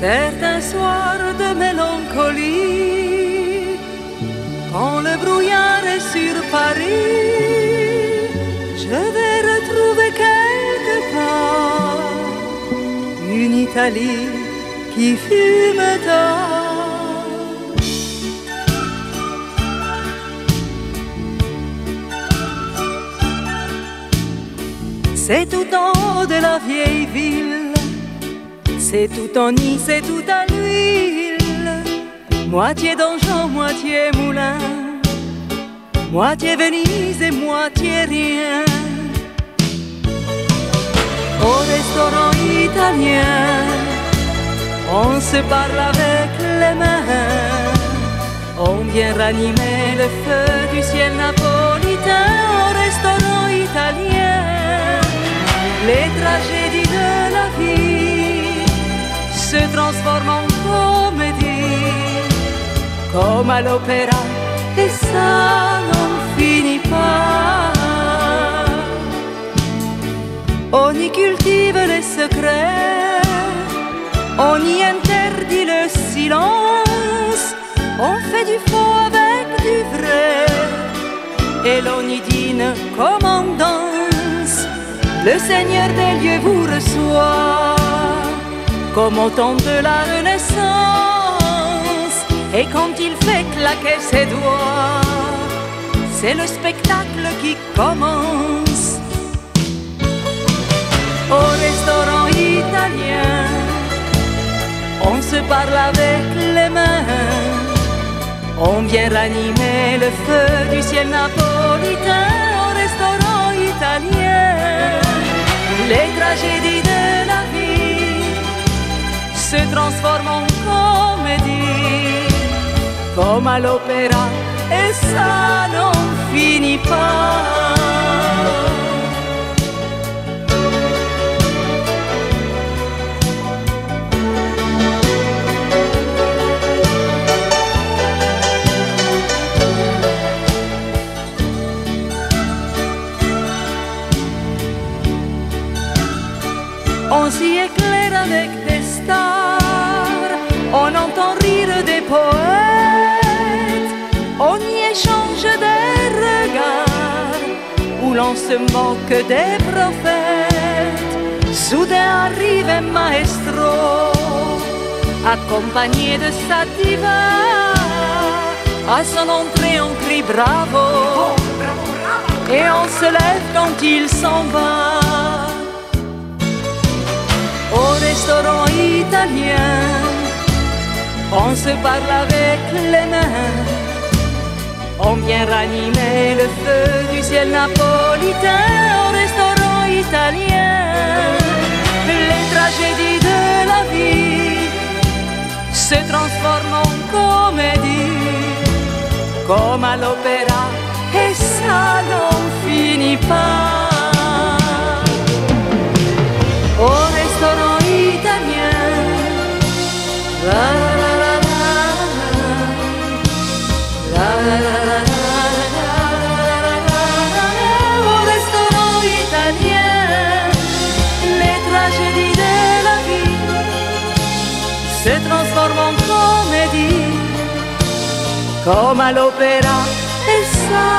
Certains soirs de mélancolie, quand le brouillard est sur Paris, je vais retrouver quelque part une Italie qui fume tard. C'est tout en haut de la vieille ville, c'est tout en Nice, c'est tout à l'huile, moitié donjon, moitié moulin, moitié Venise et moitié rien. Au restaurant italien, on se parle avec les mains. On vient ranimer le feu du ciel napolitain au restaurant italien. Les tragédies en comédie, comme à l'opéra, et ça n'en finit pas. On y cultive les secrets, on y interdit le silence, on fait du faux avec du vrai, et l'on y dîne comme on danse. Le Seigneur des lieux vous reçoit, comme au temps de la Renaissance, et quand il fait claquer ses doigts, c'est le spectacle qui commence. Au restaurant italien. On se parle avec les mains, on vient ranimer le feu du ciel napolitain trasforma un comedy. Coma l'opera e sa non fini pa' On s'y éclaire avec des stars on entend rire des poètes, on y échange des regards, où l'on se moque des prophètes. Soudain arrive un maestro, accompagné de sa diva. À son entrée, on crie bravo, et on se lève quand il s'en va au restaurant italien. On se parle avec les mains. On vient ranimer le feu du ciel napolitain au restaurant italien. Les tragédies de la vie se transforment en comédie, comme à l'opéra, et ça n'en finit pas. Toma l'opera e sai